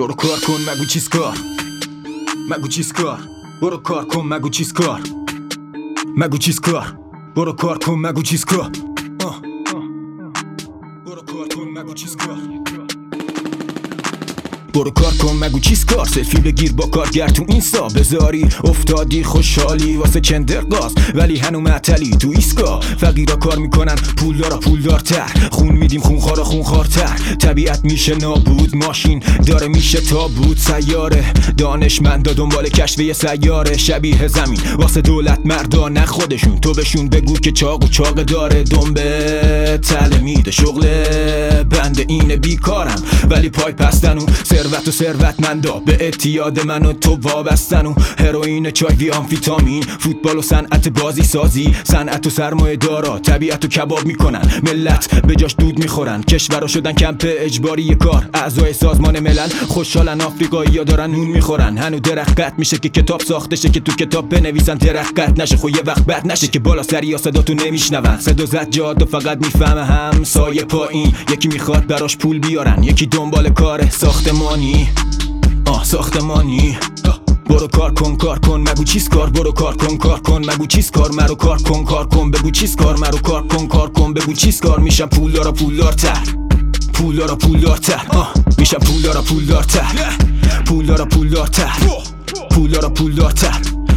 برو کار کن مگو چیز کار. مگو چیز کار. برو کار کن مگو چیز کار. مگو چیز کار. برو کار کن مگو چیز کار. برو کار کن مگو چیز کار. برو کار کن مگو چیز کار سلفی بگیر با کارگر تو اینستا بذاری افتادی خوشحالی واسه کندرگاز ولی هنو معتلی تو ایسکا فقیرا کار می‌کنن پول دارا پول دارتر. خون میدیم خون خارتر طبیعت میشه نابود ماشین. داره میشه تابود سیاره. دانشمندا دنبال کشف سیاره. شبیه زمین واسه دولت مردا نه خودشون. تو بهشون بگو که چاق و چاق داره. دنبه تله میده شغل بنده اینه بیکارم. ولی پای پستن و ثروت و ثروتمندا. به اعتیاد من و تو وابستن و هروئین چای وی آمفیتامین. فوتبال و صنعت بازی سازی صنعت و سرمایه دارا. طبیعت و کباب می‌کنن. ملت به جاش دود می‌خورن. کشورا شدن کمپ اجباری کار. اعضای سازمان ملل خوشحالن. آفریقایی ها دارن نون می‌خورن. هنو درخت میشه که کتاب ساخته شه که تو کتاب بنویسن. درخت نشه. خو یه وقت بد نشه که بالا سری صدا تو نمیشنون. صدا زد جاد و فقط می‌فهمه هم سایه پایین. یکی می‌خواد براش پول بیارن. یکی دنبال کار ساختمانی آه ساختمانی. برو کار کن کار کن مگو چیز کار برو کار کن کار کن مگو چیز کار مرو کار کن کار کن بگو چیز کار مرو کار کن کار کن بگو چیز کار میشم پول دارا پول دارتر پول دارا پول دارتر آه میشم پول دارا پول دارتر پول دارا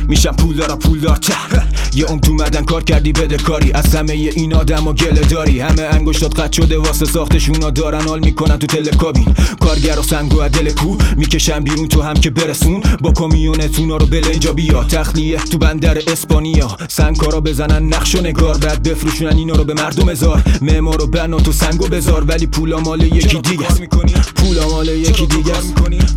میشم پول دارا پول دارتر یه عمر تو مدن کار کردی بده کاری. از همه این آدم و گله داری. همه انگشتات قد شده واسه ساختشونا دارن. حال می‌کنن تو تل کابین کارگر و سنگ و دل کو می‌کشن بیرون تو هم که برسون. با کامیونتونا رو بل اینجا بیا. تخلیه تو بندر اسپانیا. سنگ کارا بزنن نقش و نگار. بعد بفروشونن اینا رو به مردم هزار. معمار و بنا تو سنگو بذار ولی پولا مال یکی دیگه پولا مال یکی دیگه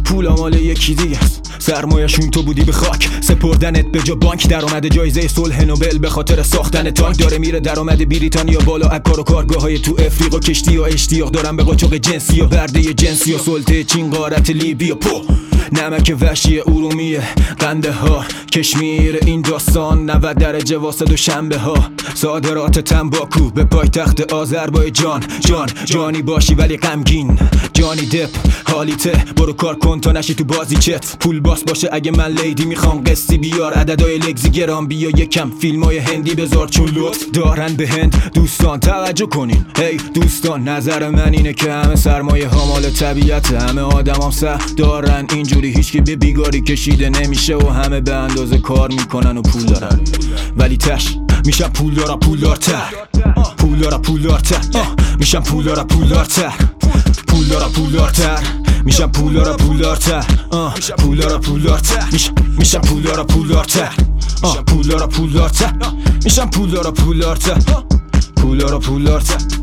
پولا مال یکی دیگه است سرمایه‌شون تو بودی به خاک. سپردنت به جا بانک. درآمد جایزه صلح نوبل به خاطر ساختن تانک. داره میره درآمد بریتانیا بالا. اکار و کارگاه های تو افریقا کشتی و اشتیاق دارن به قاچاق جنسی و برده جنسی و سلطه چین غارت و پو. نمک وحشی ارومیه. قنده ها. کشمیر این داستان 90 درجه واسه دو شنبه ها. صادرات تنباکو به پایتخت آذربایجان. جان جانی باشی ولی غمگین. جانی دپ حالیته. برو کار کن تا نشی تو بازی چت. پول باس باشه اگه من لیدی می‌خوام قسطی بیار. عددای لگزی گرام بیا یکم. فیلم های هندی بذار چون لطف دارن به هند. دوستان توجه کنین. هی دوستان نظر من اینه که همه سرمایه ها مال طبیعت همه آدم هم سه دارن. اینجوری هیچکی به بیگاری کشیده نمیشه و همه به اندازه کار می‌کنن و پول دارن. ولی تش میشم پول دارا پول دارتر. پول دارا پول دارتر. میشم پول دارا پول دارتر. پول دارا پول دارتر میشم پول دارا پول دارتر میشم پول دارا پول دارتر میشم پول دارا پول دارتر